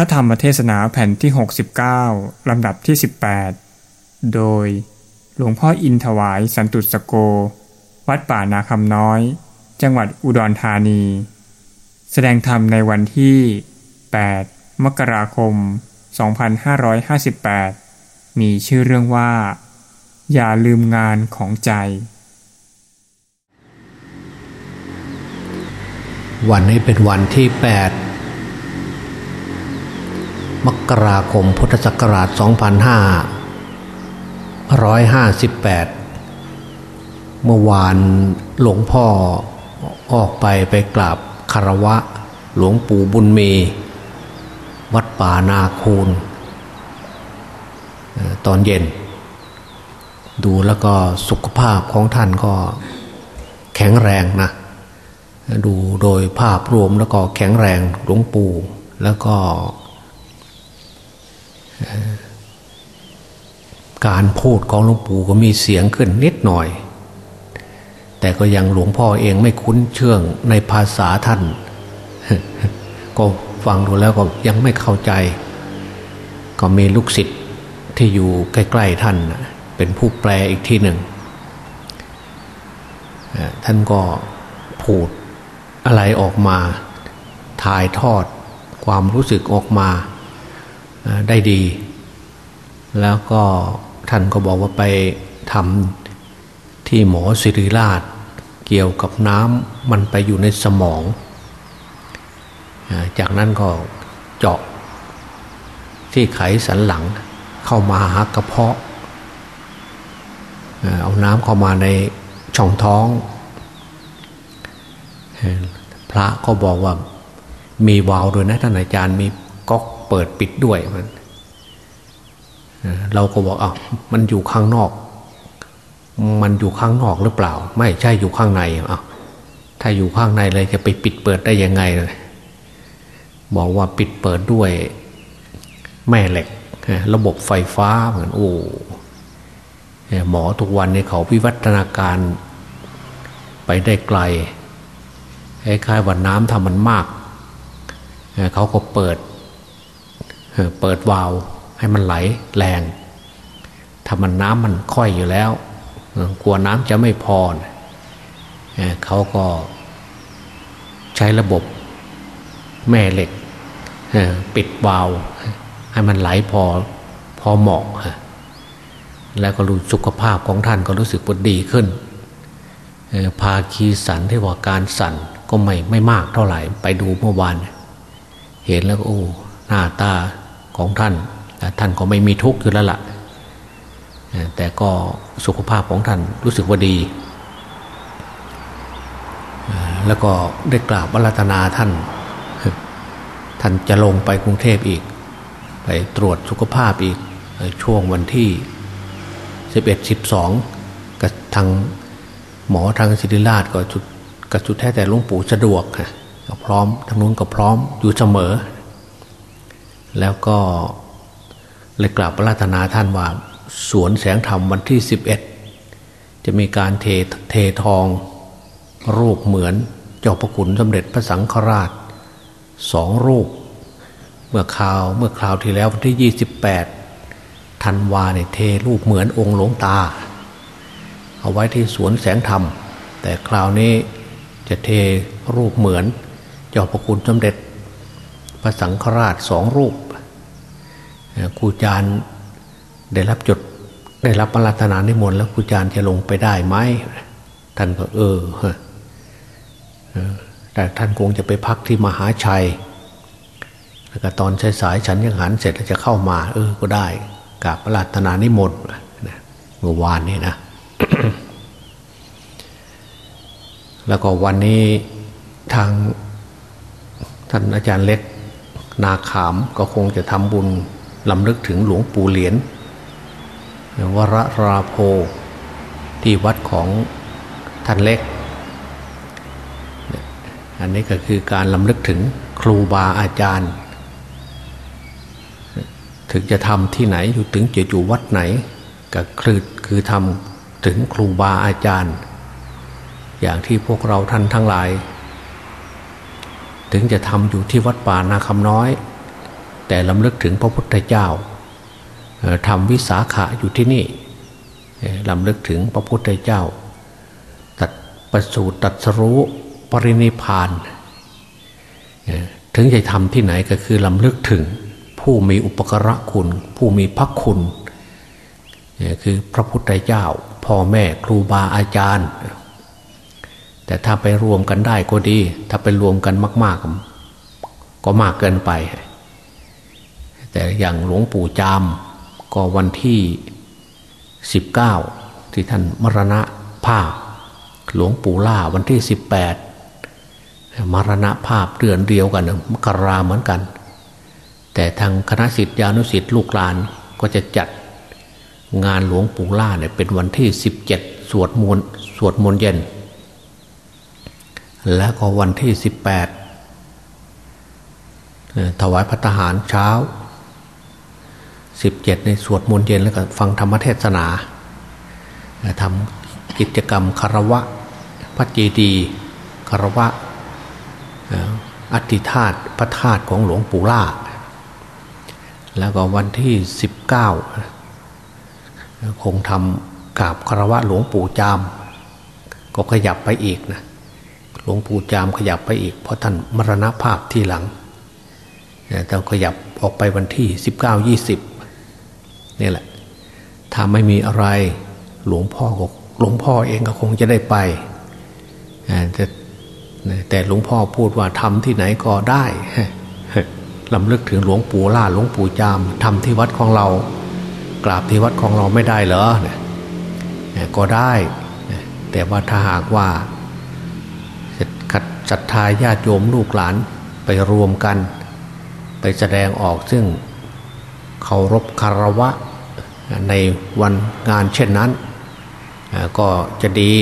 ระธรรมเทศนาแผ่นที่ 69 ลำดับที่ 18 โดยหลวงพ่ออินถวายสันตุสโก วัดป่านาคำน้อย จังหวัดอุดรธานี แสดงธรรมในวันที่ 8 มกราคม 2558 มีชื่อเรื่องว่า อย่าลืมงานของใจ วันนี้เป็นวันที่ 8 มกราคมพุทธศักราช 2558 เมื่อวานหลวงพ่อออกไปไปกราบคารวะ หลวงปู่บุญเม วัดป่านาคูนตอนเย็น ดูแล้วก็สุขภาพของท่านก็แข็งแรงนะ ดูโดยภาพรวมแล้วก็แข็งแรงหลวงปู่แล้วก็ การพูดของหลวงปู่ก็มีเสียงขึ้นนิดหน่อย แต่ก็ยังหลวงพ่อเองไม่คุ้นเชื่องในภาษาท่าน ก็ฟังดูแล้วก็ยังไม่เข้าใจ ก็มีลูกศิษย์ที่อยู่ใกล้ ๆท่าน เป็นผู้แปลอีกทีหนึ่ง ท่านก็พูดอะไรออกมา ถ่ายทอดความรู้สึกออกมา ได้ดี แล้วก็ท่านก็บอกว่าไปทำที่หมอศิริราช เกี่ยวกับน้ำมันไปอยู่ในสมอง จากนั้นก็เจาะ ที่ไขสันหลังเข้ามาหากระเพาะ เอาน้ำเข้ามาในช่องท้อง พระก็บอกว่ามีวาวด้วยนะท่านอาจารย์มี เปิดปิดด้วยมันเราก็บอกอะมันอยู่ข้างนอก มันอยู่ข้างนอกหรือเปล่า ไม่ใช่อยู่ข้างในอะถ้าอยู่ข้างในเลยจะไปปิดเปิดได้ยังไงเลยบอกว่าปิดเปิดด้วย แม่เหล็ก ระบบไฟฟ้าเหมือนโอ้หมอทุกวันนี้เขาวิวัฒนาการไปได้ไกลคล้ายๆว่าน้ำทำมันมาก เขาก็เปิด เปิดวาล์วให้มันไหลแรง ถ้ามันน้ำมันค่อยอยู่แล้ว กลัวน้ำจะไม่พอเขาก็ใช้ระบบแม่เหล็กปิดวาล์วให้มันไหลพอพอเหมาะแล้วก็รู้สุขภาพของท่านก็รู้สึกว่าดีขึ้นพาคีสันที่ว่าการสั่นก็ไม่ไม่มากเท่าไหร่ ไปดูเมื่อวาน เห็นแล้วโอ้หน้าตา ของท่าน ท่านก็ไม่มีทุกข์อยู่แล้วละ่ะแต่ก็สุขภาพของท่านรู้สึกว่าดี แล้วก็ได้กราบวรัตนาท่าน ท่านจะลงไปกรุงเทพอีก ไปตรวจสุขภาพอีกช่วงวันที่ 11 12กับทางหมอทางศิริราชก็จุดกระจุดแท้แต่หลวงปู่สะดวกก็พร้อมทางนู้นก็พร้อมอยู่เสมอ แล้วก็เลยกราบพระราธนาท่านว่า สวนแสงธรรมวันที่ 11 จะมีการเทเททอง รูปเหมือนเจ้าพระคุณสมเด็จพระสังฆราชสองรูป เมื่อคราวเมื่อคราวที่แล้ววันที่ 28ธันวาเนี่ยเทรูปเหมือนองค์หลวงตา เอาไว้ที่สวนแสงธรรม แต่คราวนี้จะเทรูปเหมือนเจ้าพระคุณสมเด็จ พระสังฆราชสองรูปครูจารย์ได้รับจดได้รับอาราธนานิมนต์แล้วครูจารย์จะลงไปได้ไหมท่านก็เออแต่ท่านคงจะไปพักที่มหาชัย แล้วก็ตอนสายๆฉันยังหันเสร็จจะเข้ามา เออก็ได้กับอาราธนานิมนต์เมื่อวานนี้นะแล้วก็วันนี้ทางท่านอาจารย์เล็ก นาขามก็คงจะทำบุญลำลึกถึงหลวงปู่เหรียญวรราโพที่วัดของท่านเล็ก อันนี้ก็คือการลำลึกถึงครูบาอาจารย์ ถึงจะทำที่ไหนอยู่ถึงจะอยู่วัดไหน ก็คือคือทำถึงครูบาอาจารย์ อย่างที่พวกเราท่านทั้งหลาย ถึงจะทำอยู่ที่วัดป่านาคำน้อย แต่ลำลึกถึงพระพุทธเจ้าทำวิสาขะอยู่ที่นี่ลำลึกถึงพระพุทธเจ้า ตัดประสูติตัดสรู้ปรินิพาน ถึงจะทำที่ไหนก็คือลำลึกถึงผู้มีอุปกระคุณ ผู้มีพระคุณ คือพระพุทธเจ้า พ่อแม่ครูบาอาจารย์ แต่ถ้าไปรวมกันได้ก็ดี ถ้าไปรวมกันมาก ๆ ก็มากเกินไป แต่อย่างหลวงปู่จาม ก็วันที่สิบเก้าที่ท่านมรณะภาพ หลวงปู่ล่าวันที่สิบแปดมรณะภาพเดือนเดียวกันมกราเหมือนกัน แต่ทางคณะสิทธิานุสิทธิลูกหลานก็จะจัดงานหลวงปู่ล่าเนี่ยเป็นวันที่สิบเจ็ดสวดมนต์สวดมนต์เย็น แล้วก็วันที่สิบแปดถวายพระทหารเช้าสิบเจ็ดในสวดมนต์เย็นแล้วก็ฟังธรรมเทศนาทำกิจกรรมคารวะพระเจดีคารวะอธิธาตพระธาตุของหลวงปู่ล่า แล้วก็วันที่สิบเก้าคงทำกราบคารวะหลวงปู่จาม ก็ขยับไปอีกนะ หลวงปู่จามขยับไปอีก เพราะท่านมรณภาพที่หลังแต่ขยับออกไปวันที่สิบเก้ายี่สิบนี่แหละ ถ้าไม่มีอะไรหลวงพ่อหลวงพ่อเองก็คงจะได้ไปแต่แต่หลวงพ่อพูดว่าทำที่ไหนก็ได้ลำลึกถึงหลวงปู่ล่าหลวงปู่จามทำที่วัดของเรา กราบที่วัดของเราไม่ได้เหรอก็ได้ แต่ว่าถ้าหากว่า ศรัทธาญาติโยมลูกหลานไปรวมกัน ไปแสดงออกซึ่งเคารพคารวะในวันงานเช่นนั้น ก็จะดี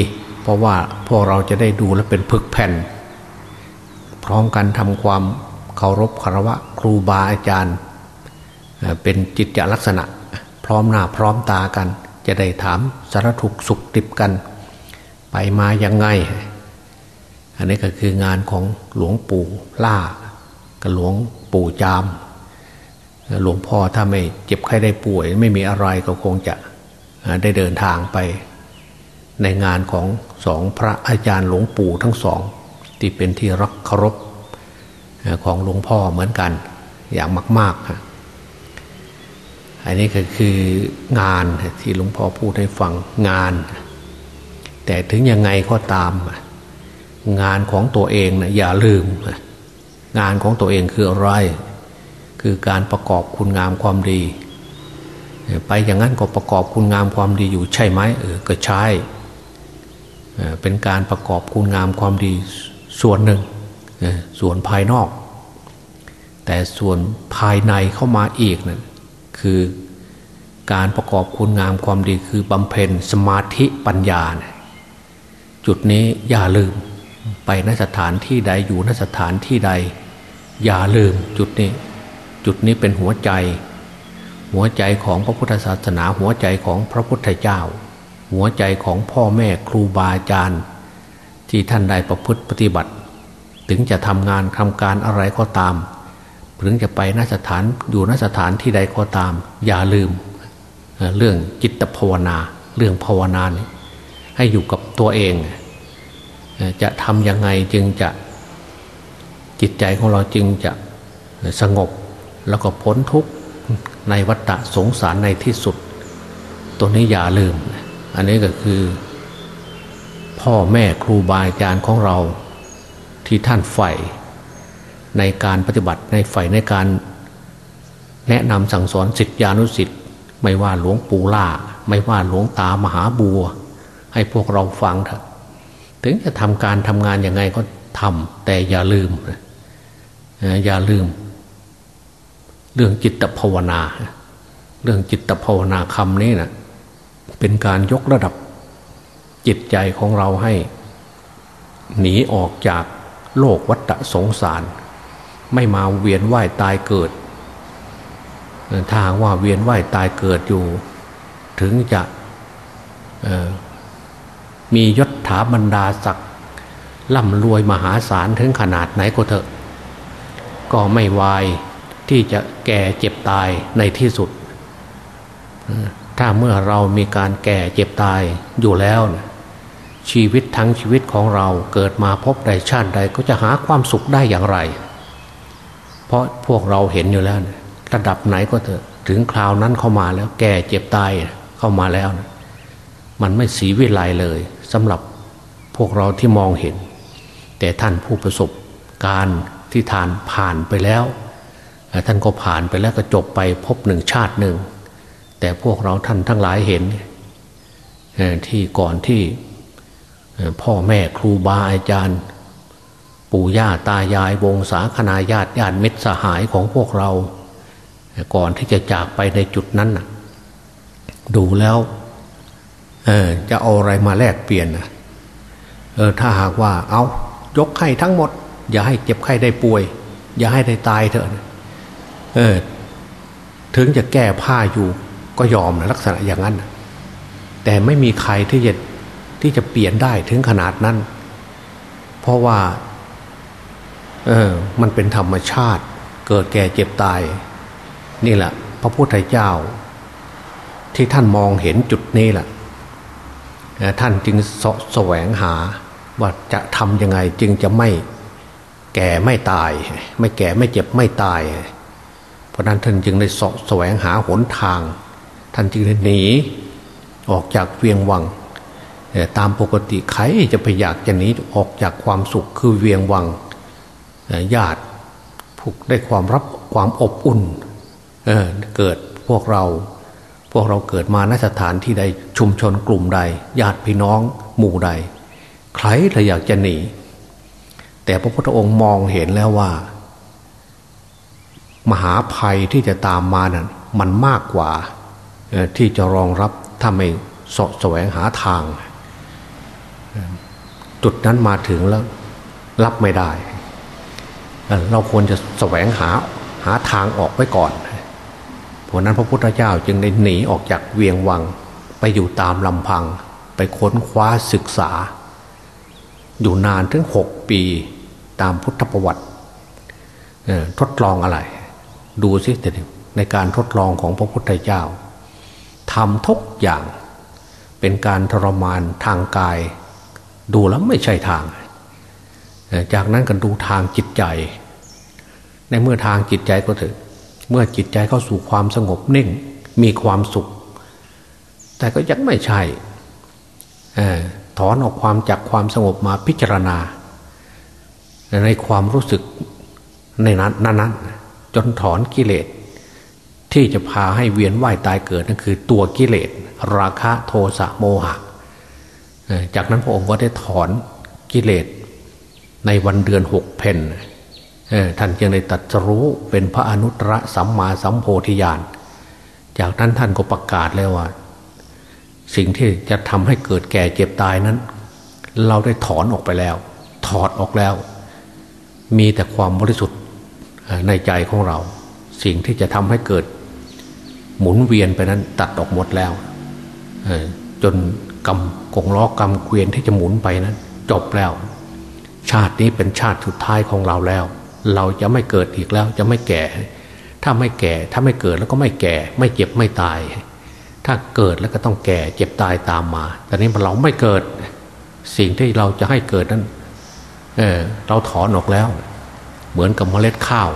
เพราะว่าพวกเราจะได้ดูและเป็นพึกแผ่น พร้อมกันทำความเคารพคารวะครูบาอาจารย์ เป็นจิตจลักษณะพร้อมหน้าพร้อมตากัน จะได้ถามสารถุกสุขติบกัน ไปมายังไง อันนี้ก็คืองานของหลวงปู่ล่ากับหลวงปู่จาม หลวงพ่อถ้าไม่เจ็บไข้ได้ป่วย ไม่มีอะไรก็คงจะได้เดินทางไป ในงานของสองพระอาจารย์หลวงปู่ทั้งสองที่เป็นที่รักเคารพของหลวงพ่อเหมือนกันอย่างมากๆอันนี้ก็คืองานที่หลวงพ่อพูดให้ฟังงาน แต่ถึงยังไงก็ตาม งานของตัวเองนะอย่าลืม งานของตัวเองคืออะไร คือการประกอบคุณงามความดี ไปอย่างนั้นก็ประกอบคุณงามความดีอยู่ใช่ไหมเออก็ใช่เป็นการประกอบคุณงามความดีส่วนหนึ่งส่วนภายนอก แต่ส่วนภายในเข้ามาอีกนั่นคือการประกอบคุณงามความดีคือบำเพ็ญสมาธิปัญญาจุดนี้อย่าลืม ไปนสถานที่ใดอยู่นสถานที่ใด อย่าลืมจุดนี้ จุดนี้เป็นหัวใจ หัวใจของพระพุทธศาสนาหัวใจของพระพุทธเจ้า หัวใจของพ่อแม่ครูบาอาจารย์ ที่ท่านได้ประพฤติปฏิบัติ ถึงจะทำงานทำการอะไรก็ตามถึงจะไปนสถานอยู่นสถานที่ใดก็ตาม อย่าลืมเรื่องจิตภาวนา เรื่องภาวนาให้อยู่กับตัวเอง จะทำยังไงจึงจะจิตใจของเราจึงจะสงบแล้วก็พ้นทุกข์ในวัฏฏะสงสารในที่สุด ตัวนี้อย่าลืม อันนี้ก็คือ พ่อแม่ครูบาอาจารย์ของเราที่ท่านใฝ่ในการปฏิบัติในใฝ่ในการแนะนำสั่งสอนสิทธิานุสิทธิ์ไม่ว่าหลวงปู่ล่า ไม่ว่าหลวงตามหาบัว ให้พวกเราฟังเถอะ ถึงจะทำการทำงานยังไงก็ทำแต่อย่าลืมอย่าลืม เรื่องจิตภาวนา เรื่องจิตภาวนาคำนี้นะเป็นการยกระดับจิตใจของเราให้ หนีออกจากโลกวัฏสงสาร ไม่มาเวียนว่ายตายเกิดถ้าว่าเวียนว่ายตายเกิดอยู่ ถึงจะ มียศถาบรรดาศักดิ์ล่ำรวยมหาศาลถึงขนาดไหนก็เถอะ ก็ไม่วายที่จะแก่เจ็บตายในที่สุด ถ้าเมื่อเรามีการแก่เจ็บตายอยู่แล้ว ชีวิตทั้งชีวิตของเราเกิดมาพบใดชาติใดก็จะหาความสุขได้อย่างไร เพราะพวกเราเห็นอยู่แล้วระดับไหนก็เถอะถึงคราวนั้นเข้ามาแล้วแก่เจ็บตายเข้ามาแล้ว มันไม่สีวิไลเลย สำหรับพวกเราที่มองเห็น แต่ท่านผู้ประสบการที่ทานผ่านไปแล้ว ท่านก็ผ่านไปแล้วก็จบไปพบหนึ่งชาติหนึ่ง แต่พวกเราท่านทั้งหลายเห็น ที่ก่อนที่พ่อแม่ครูบาอาจารย์ ปู่ย่าตายายวงศาคณาญาติญาติมิตรสหายของพวกเรา ก่อนที่จะจากไปในจุดนั้นดูแล้ว เออจะเอาอะไรมาแลกเปลี่ยนนะเออถ้าหากว่าเอายกให้ทั้งหมด อย่าให้เจ็บไข้ได้ป่วย อย่าให้ได้ตายเถอะเออถึงจะแก้ผ้าอยู่ก็ยอมนะลักษณะอย่างนั้น แต่ไม่มีใครที่จะที่จะเปลี่ยนได้ถึงขนาดนั้น เพราะว่าเออมันเป็นธรรมชาติ เกิดแก่เจ็บตาย นี่แหละ พระพุทธเจ้า ที่ท่านมองเห็นจุดนี้แหละ ท่านจึงสแสวงหาว่าจะทำยังไงจึงจะไม่แก่ไม่ตาย ไม่แก่ไม่เจ็บไม่ตาย เพราะนั้นท่านจึงได้สแสวงหาหนทาง ท่านจึงได้หนีออกจากเวียงวังตามปกติใครจะไปอยากจะหนีออกจากความสุขคือเวียงวังญาติผูกได้ความรับความอบอุ่นเเกิดพวกเรา พวกเราเกิดมาณสถานที่ใดชุมชนกลุ่มใด ญาติพี่น้อง หมู่ใด ใครเลยอยากจะหนี แต่พระพุทธองค์มองเห็นแล้วว่า มหาภัยที่จะตามมานั้นมันมากกว่าที่จะรองรับถ้าไม่สะแสวงหาทาง จุดนั้นมาถึงแล้ว รับไม่ได้ เราควรจะแสวงหาหาทางออกไว้ก่อน เพราะนั้นพระพุทธเจ้าจึงได้หนีออกจากเวียงวังไปอยู่ตามลำพัง ไปค้นคว้าศึกษา อยู่นานถึงหกปีตามพุทธประวัติทดลองอะไร ดูสิในการทดลองของพระพุทธเจ้าทำทุกอย่างเป็นการทรมานทางกาย ดูแล้วไม่ใช่ทาง จากนั้นก็ดูทางจิตใจ ในเมื่อทางจิตใจก็ถึง เมื่อจิตใจเข้าสู่ความสงบนิ่งมีความสุข แต่ก็ยังไม่ใช่ถอนออกความจากความสงบมาพิจารณา ในความรู้สึกในนั้นนั้นจนถอนกิเลสที่จะพาให้เวียนว่ายตายเกิดนั่นคือตัวกิเลสราคะโทสะโมหะ จากนั้นพระองค์ก็ได้ถอนกิเลสในวันเดือนหกเพน ท่านจึงได้ตัดรู้เป็นพระอนุตตรสัมมาสัมโพธิญาณ จากนั้นท่านก็ประกาศเลยว่า สิ่งที่จะทำให้เกิดแก่เจ็บตายนั้น เราได้ถอนออกไปแล้ว ถอดออกแล้ว มีแต่ความบริสุทธิ์ในใจของเรา สิ่งที่จะทำให้เกิดหมุนเวียนไปนั้นตัดออกหมดแล้วจนกำกงล้อกำเกวียนที่จะหมุนไปนั้น จบแล้ว ชาตินี้เป็นชาติสุดท้ายของเราแล้ว เราจะไม่เกิดอีกแล้วจะไม่แก่ ถ้าไม่แก่ถ้าไม่เกิดแล้วก็ไม่แก่ ไม่เจ็บไม่ตาย ถ้าเกิดแล้วก็ต้องแก่เจ็บตายตามมา แต่นี้เราไม่เกิด สิ่งที่เราจะให้เกิดนั้นเออเราถอนออกแล้ว เหมือนกับเมล็ดข้าว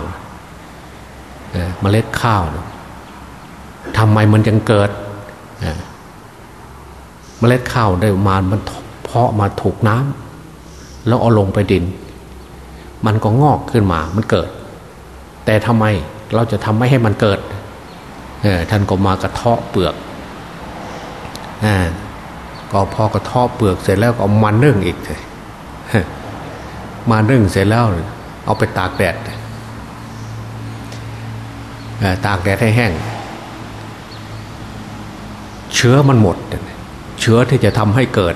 เเมล็ดข้าวทำไมมันยังเกิดเมล็ดข้าวได้มามันเพาะมาถูกน้ำแล้วเอาลงไปดิน มันก็งอกขึ้นมา มันเกิด แต่ทำไมเราจะทำไม่ให้มันเกิดเออท่านก็มากระเทาะเปลือกอก็พอกระเทาะเปลือกเสร็จแล้วก็เอามานึ่งอีกเลยมานึ่งเสร็จแล้วเอาไปตากแดดตากแดดให้แห้ง เชื้อมันหมด เชื้อที่จะทำให้เกิด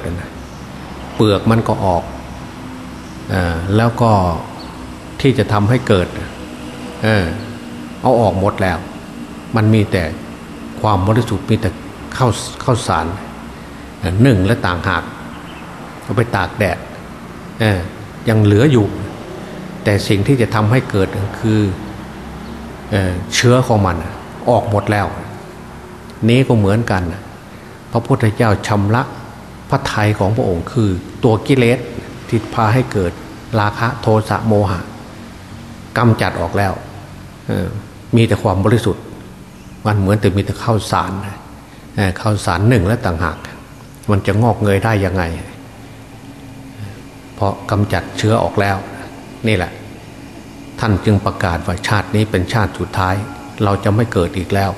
เปลือกมันก็ออกอแล้วก็ ที่จะทำให้เกิด เออ เอาออกหมดแล้ว มันมีแต่ความบริสุทธิ์มีแต่ข้าวข้าวสารหนึ่งและต่างหากเอาไปตากแดดเออยังเหลืออยู่ แต่สิ่งที่จะทำให้เกิดคือเเชื้อของมันออกหมดแล้ว นี้ก็เหมือนกัน พระพุทธเจ้าชำระพระทัยของพระองค์คือตัวกิเลสที่พาให้เกิดราคะโทสะโมหะ กำจัดออกแล้วมีแต่ความบริสุทธิ์ มันเหมือนแต่มีแต่ข้าวสารข้าวสารหนึ่งและต่างหาก มันจะงอกเงยได้ยังไง เพราะกำจัดเชื้อออกแล้ว นี่แหละ ท่านจึงประกาศว่าชาตินี้เป็นชาติสุดท้าย เราจะไม่เกิดอีกแล้ว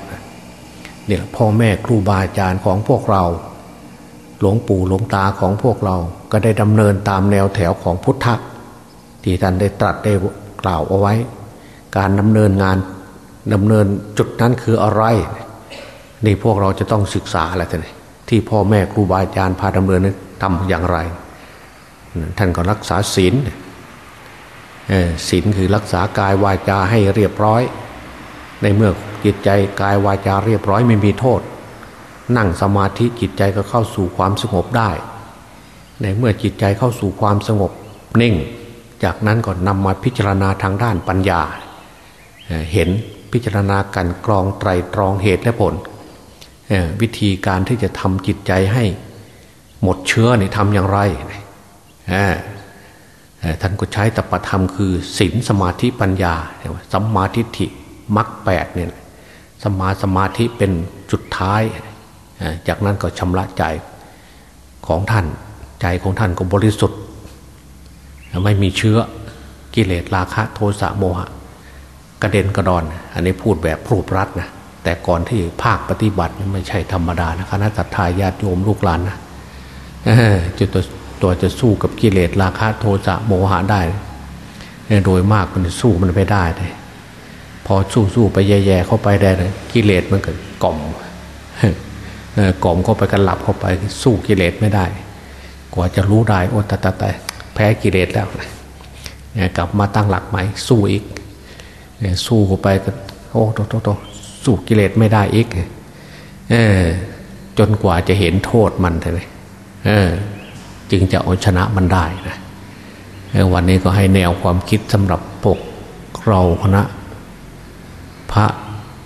นี่แหละพ่อแม่ครูบาอาจารย์ของพวกเรา หลวงปู่หลวงตาของพวกเราก็ได้ดำเนินตามแนวแถวของพุทธที่ท่านได้ตรัสได้ กล่าวเอาไว้ การดำเนินงานดำเนินจุดนั้นคืออะไร นี่พวกเราจะต้องศึกษาอะไรท่านที่พ่อแม่ครูบาอาจารย์พาดำเนินทำอย่างไร ท่านก็รักษาศีลศีลคือรักษากายวาจาให้เรียบร้อย ในเมื่อจิตใจกายวาจาเรียบร้อยไม่มีโทษ นั่งสมาธิจิตใจก็เข้าสู่ความสงบได้ ในเมื่อจิตใจเข้าสู่ความสงบนิ่ง จากนั้นก็นำมาพิจารณาทางด้านปัญญา เห็นพิจารณากันกรองไตรตรองเหตุและผล วิธีการที่จะทำจิตใจให้หมดเชื้อนี่ทำอย่างไรท่านก็ใช้ตปธรรมคือศีลสมาธิปัญญาสัมมาทิฏฐิมรรคแปดเนี่ยสมาสมาธิเป็นจุดท้าย จากนั้นก็ชำระใจของท่านใจของท่านก็บริสุทธิ์ ไม่มีเชื้อกิเลสราคะโทสะโมหะ กระเด็นกระดอน อันนี้พูดแบบพูดรัดนะแต่ก่อนที่ภาคปฏิบัติไม่ใช่ธรรมดานะคณะสัตยาญาติโยมลูกหลานนะจะตัวตัวจะสู้กับกิเลสราคะโทสะโมหะได้ โดยมากมันสู้มันไม่ได้เลยพอสู้สู้ไปแย่ๆเข้าไปได้เลยกิเลสมันก็กล่อมกล่อมเข้าไปกันหลับเข้าไปสู้กิเลสไม่ได้ กว่าจะรู้ได้โอ้ตตาแต่ แพ้กิเลสแล้วกลับมาตั้งหลักใหม่สู้อีกสู้ไปก็โอ้โตโตโตสู้กิเลสไม่ได้อีกเออจนกว่าจะเห็นโทษมันเลยเออ จึงจะเอาชนะมันได้นะวันนี้ก็ให้แนวความคิดสำหรับพวกเราคณะ พระ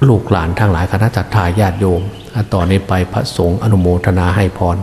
ลูกหลานทั้งหลายคณะจัตตาญาติโยม ต่อนนี้ไปพระสงฆ์อนุโมทนาให้พร